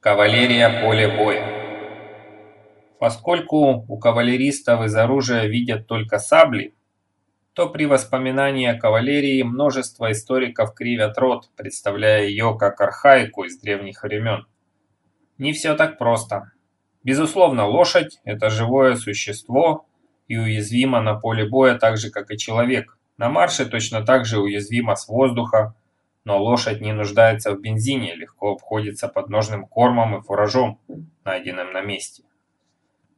Кавалерия поле боя. Поскольку у кавалеристов из оружия видят только сабли, то при воспоминании о кавалерии множество историков кривят рот, представляя ее как архаику из древних времен. Не все так просто. Безусловно, лошадь – это живое существо и уязвимо на поле боя так же, как и человек. На марше точно так же уязвимо с воздуха, но лошадь не нуждается в бензине, легко обходится подножным кормом и фуражом, найденным на месте.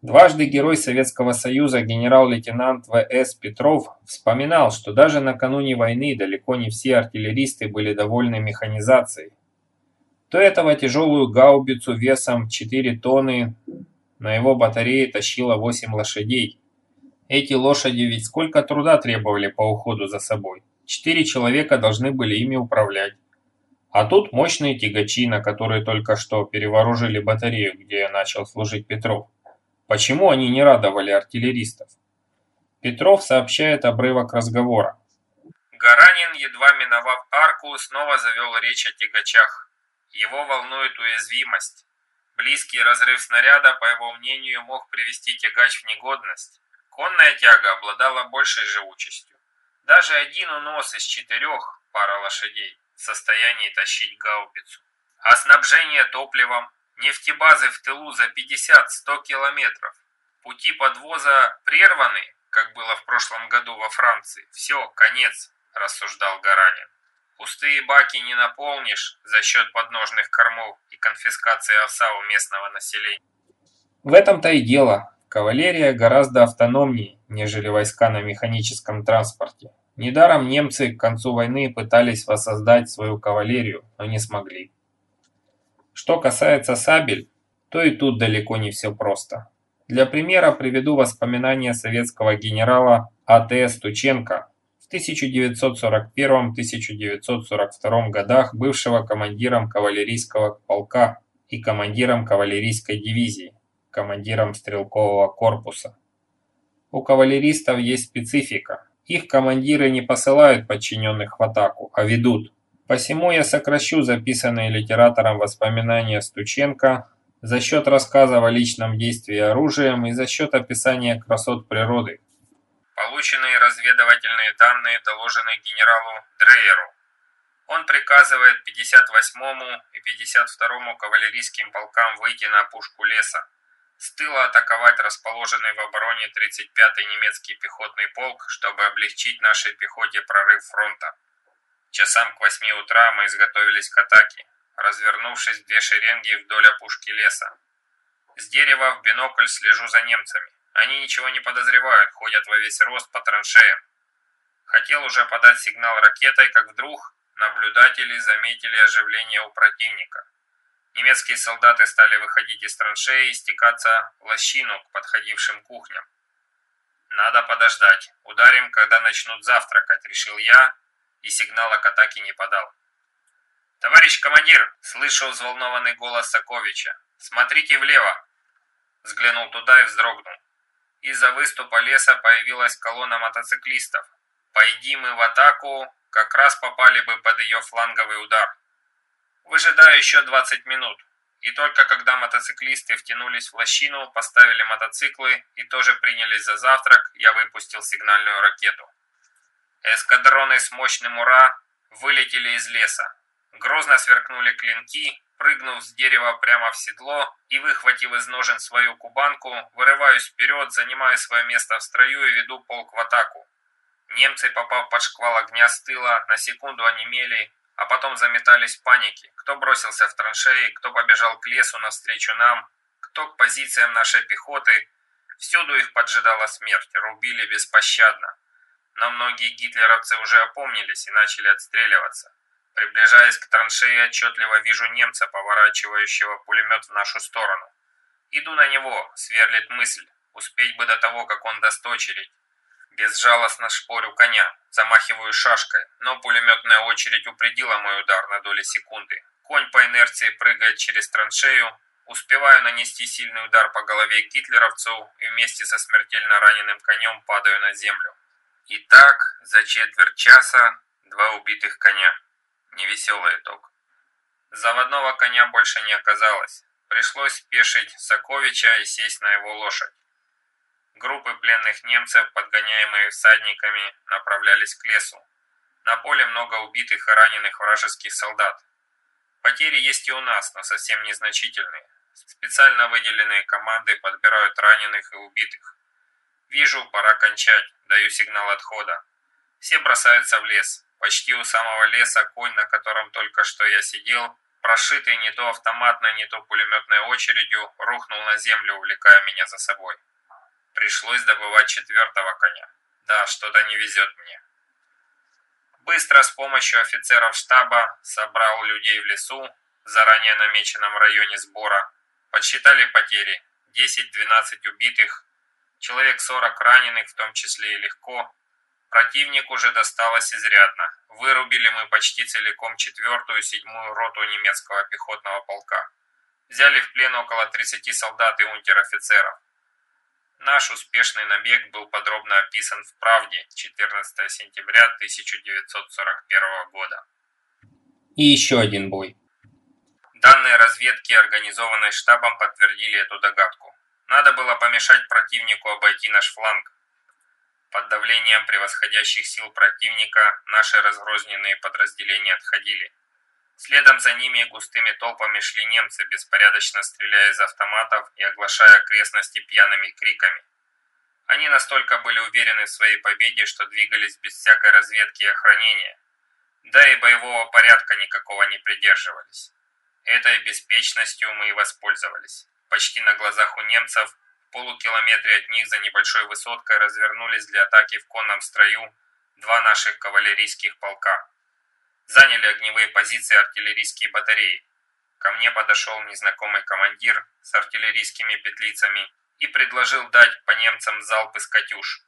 Дважды герой Советского Союза генерал-лейтенант В.С. Петров вспоминал, что даже накануне войны далеко не все артиллеристы были довольны механизацией. То этого тяжелую гаубицу весом 4 тонны на его батарее тащило 8 лошадей. Эти лошади ведь сколько труда требовали по уходу за собой. Четыре человека должны были ими управлять. А тут мощные тягачи, на которые только что перевооружили батарею, где начал служить Петров. Почему они не радовали артиллеристов? Петров сообщает обрывок разговора. Гаранин, едва миновав арку, снова завел речь о тягачах. Его волнует уязвимость. Близкий разрыв снаряда, по его мнению, мог привести тягач в негодность. Конная тяга обладала большей живучестью. Даже один унос из четырех пара лошадей в состоянии тащить гаубицу. А снабжение топливом, нефтебазы в тылу за 50-100 километров. Пути подвоза прерваны, как было в прошлом году во Франции. Все, конец, рассуждал Гаранин. Пустые баки не наполнишь за счет подножных кормов и конфискации овса у местного населения. В этом-то и дело. Кавалерия гораздо автономнее, нежели войска на механическом транспорте. Недаром немцы к концу войны пытались воссоздать свою кавалерию, но не смогли. Что касается сабель, то и тут далеко не все просто. Для примера приведу воспоминания советского генерала А.Т. Стученко, в 1941-1942 годах бывшего командиром кавалерийского полка и командиром кавалерийской дивизии, командиром стрелкового корпуса. У кавалеристов есть специфика – их командиры не посылают подчиненных в атаку, а ведут. Посему я сокращу записанные литератором воспоминания Стученко за счет рассказа о личном действии оружием и за счет описания красот природы. Полученные разведывательные данные доложены генералу Дрейеру. Он приказывает 58-му и 52-му кавалерийским полкам выйти на опушку леса, с тыла атаковать расположенный в обороне 35-й немецкий пехотный полк, чтобы облегчить нашей пехоте прорыв фронта. Часам к 8 утра мы изготовились к атаке, развернувшись две шеренги вдоль опушки леса. С дерева в бинокль слежу за немцами. Они ничего не подозревают, ходят во весь рост по траншеям. Хотел уже подать сигнал ракетой, как вдруг наблюдатели заметили оживление у противника. Немецкие солдаты стали выходить из траншеи и стекаться в лощину к подходившим кухням. «Надо подождать. Ударим, когда начнут завтракать», — решил я, и сигнала к атаке не подал. «Товарищ командир!» — слышу взволнованный голос Соковича. «Смотрите влево!» Взглянул туда и вздрогнул. Из-за выступа леса появилась колонна мотоциклистов. «Пойди мы в атаку, как раз попали бы под ее фланговый удар». Выжидаю еще 20 минут. И только когда мотоциклисты втянулись в лощину, поставили мотоциклы и тоже принялись за завтрак, я выпустил сигнальную ракету. Эскадроны с мощным «Ура» вылетели из леса. Грозно сверкнули клинки, прыгнув с дерева прямо в седло и выхватив из ножен свою кубанку, вырываюсь вперед, занимаю свое место в строю и веду полк в атаку. Немцы, попав под шквал огня с тыла, на секунду онемели а потом заметались в панике. Кто бросился в траншеи, кто побежал к лесу навстречу нам, кто к позициям нашей пехоты. Всюду их поджидала смерть, рубили беспощадно. Но многие гитлеровцы уже опомнились и начали отстреливаться. Приближаясь к траншеи, отчетливо вижу немца, поворачивающего пулемет в нашу сторону. Иду на него, сверлит мысль, успеть бы до того, как он даст очередь. Безжалостно шпорю коня, замахиваю шашкой, но пулеметная очередь упредила мой удар на доли секунды. Конь по инерции прыгает через траншею, Успеваю нанести сильный удар по голове гитлеровцу и вместе со смертельно раненым конем падаю на землю. Итак, за четверть часа два убитых коня. Невеселый итог. Заводного коня больше не оказалось. Пришлось спешить Соковича и сесть на его лошадь. Группы пленных немцев, подгоняемые всадниками, направлялись к лесу. На поле много убитых и раненых вражеских солдат. Потери есть и у нас, но совсем незначительные. Специально выделенные команды подбирают раненых и убитых. Вижу, пора кончать, даю сигнал отхода. Все бросаются в лес. Почти у самого леса конь, на котором только что я сидел, прошитый не то автоматной, не то пулеметной очередью, рухнул на землю, увлекая меня за собой. Пришлось добывать четвертого коня. Да, что-то не везет мне. Быстро с помощью офицеров штаба собрал людей в лесу, в заранее намеченном районе сбора, Подсчитали потери. 10-12 убитых, человек 40 раненых, в том числе и легко. Противник уже досталось изрядно. Вырубили мы почти целиком четвертую и седьмую роту немецкого пехотного полка. Взяли в плен около 30 солдат и унтер-офицеров. Наш успешный набег был подробно описан в «Правде» 14 сентября 1941 года. И еще один бой. Данные разведки, организованной штабом, подтвердили эту догадку. Надо было помешать противнику обойти наш фланг. Под давлением превосходящих сил противника наши разрозненные подразделения отходили. Следом за ними густыми толпами шли немцы, беспорядочно стреляя из автоматов и оглашая окрестности пьяными криками. Они настолько были уверены в своей победе, что двигались без всякой разведки и охранения. Да и боевого порядка никакого не придерживались. Этой беспечностью мы и воспользовались. Почти на глазах у немцев, полукилометре от них за небольшой высоткой развернулись для атаки в конном строю два наших кавалерийских полка. Заняли огневые позиции артиллерийские батареи. Ко мне подошел незнакомый командир с артиллерийскими петлицами и предложил дать по немцам залп из «Катюш».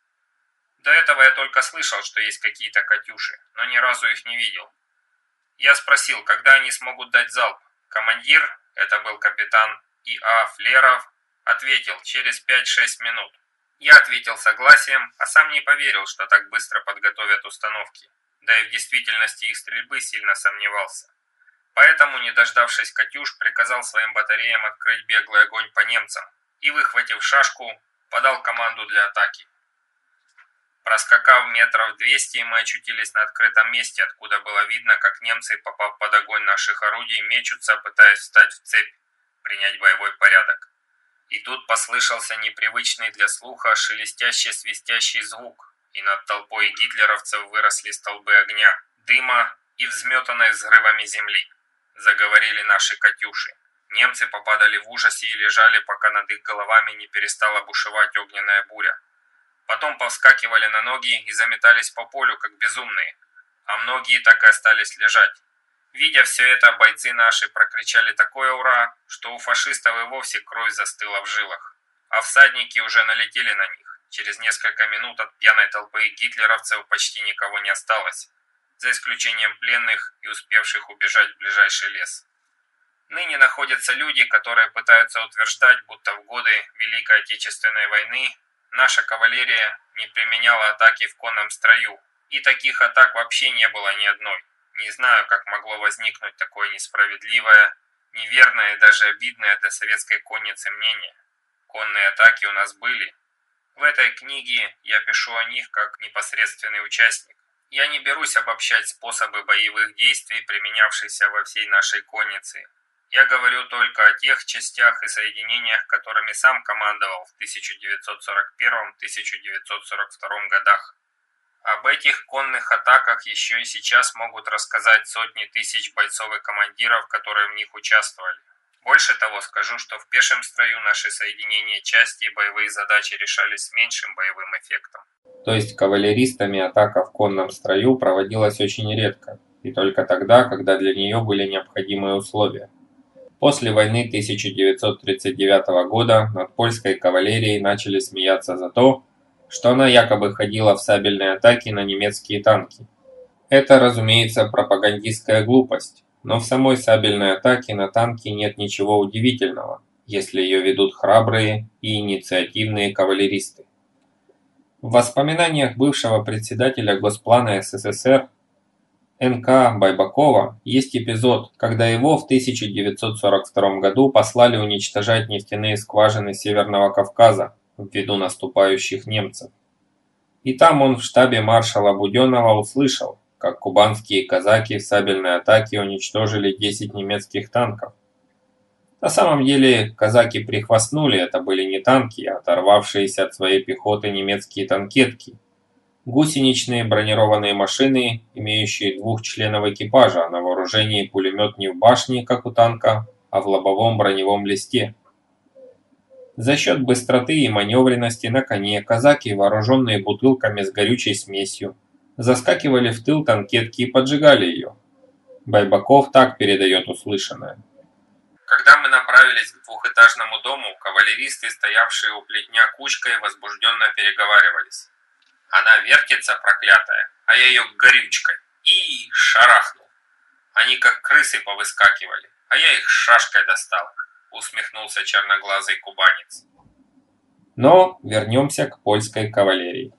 До этого я только слышал, что есть какие-то «Катюши», но ни разу их не видел. Я спросил, когда они смогут дать залп, Командир, это был капитан И.А. Флеров, ответил через 5-6 минут. Я ответил согласием, а сам не поверил, что так быстро подготовят установки. Да и в действительности их стрельбы сильно сомневался. Поэтому, не дождавшись «Катюш», приказал своим батареям открыть беглый огонь по немцам и, выхватив шашку, подал команду для атаки. Проскакав метров 200, мы очутились на открытом месте, откуда было видно, как немцы, попав под огонь наших орудий, мечутся, пытаясь встать в цепь, принять боевой порядок. И тут послышался непривычный для слуха шелестящий свистящий звук, и над толпой гитлеровцев выросли столбы огня, дыма и взметанной взрывами земли. Заговорили наши «Катюши». Немцы попадали в ужасе и лежали, пока над их головами не перестала бушевать огненная буря. Потом повскакивали на ноги и заметались по полю, как безумные, а многие так и остались лежать. Видя все это, бойцы наши прокричали такое «Ура!», что у фашистов и вовсе кровь застыла в жилах. А всадники уже налетели на них. Через несколько минут от пьяной толпы гитлеровцев почти никого не осталось, за исключением пленных и успевших убежать в ближайший лес. Ныне находятся люди, которые пытаются утверждать, будто в годы Великой Отечественной войны Наша кавалерия не применяла атаки в конном строю, и таких атак вообще не было ни одной. Не знаю, как могло возникнуть такое несправедливое, неверное и даже обидное для советской конницы мнение. Конные атаки у нас были. В этой книге я пишу о них как непосредственный участник. Я не берусь обобщать способы боевых действий, применявшиеся во всей нашей коннице, я говорю только о тех частях и соединениях, которыми сам командовал в 1941-1942 годах. Об этих конных атаках еще и сейчас могут рассказать сотни тысяч бойцов и командиров, которые в них участвовали. Больше того, скажу, что в пешем строю наши соединения части и боевые задачи решались с меньшим боевым эффектом. То есть кавалеристами атака в конном строю проводилась очень редко, и только тогда, когда для нее были необходимые условия. После войны 1939 года над польской кавалерией начали смеяться за то, что она якобы ходила в сабельные атаки на немецкие танки. Это, разумеется, пропагандистская глупость, но в самой сабельной атаке на танки нет ничего удивительного. если ее ведут храбрые и инициативные кавалеристы. В воспоминаниях бывшего председателя Госплана СССР НК Байбакова есть эпизод, когда его в 1942 году послали уничтожать нефтяные скважины Северного Кавказа ввиду наступающих немцев. И там он в штабе маршала Буденного услышал, как кубанские казаки в сабельной атаке уничтожили 10 немецких танков. На самом деле казаки прихвастнули, это были не танки, а оторвавшиеся от своей пехоты немецкие танкетки. Гусеничные бронированные машины, имеющие двух членов экипажа, на вооружении пулемет не в башне, как у танка, а в лобовом броневом листе. За счет быстроты и маневренности на коне казаки, вооруженные бутылками с горючей смесью, заскакивали в тыл танкетки и поджигали ее. Байбаков так передает услышанное. Когда мы направились к двухэтажному дому, кавалеристы, стоявшие у плетня кучкой, возбужденно переговаривались. Она вертится, проклятая, а я ее горючкой. И шарахнул. Они как крысы повыскакивали, а я их шашкой достал, усмехнулся черноглазый кубанец. Но вернемся к польской кавалерии.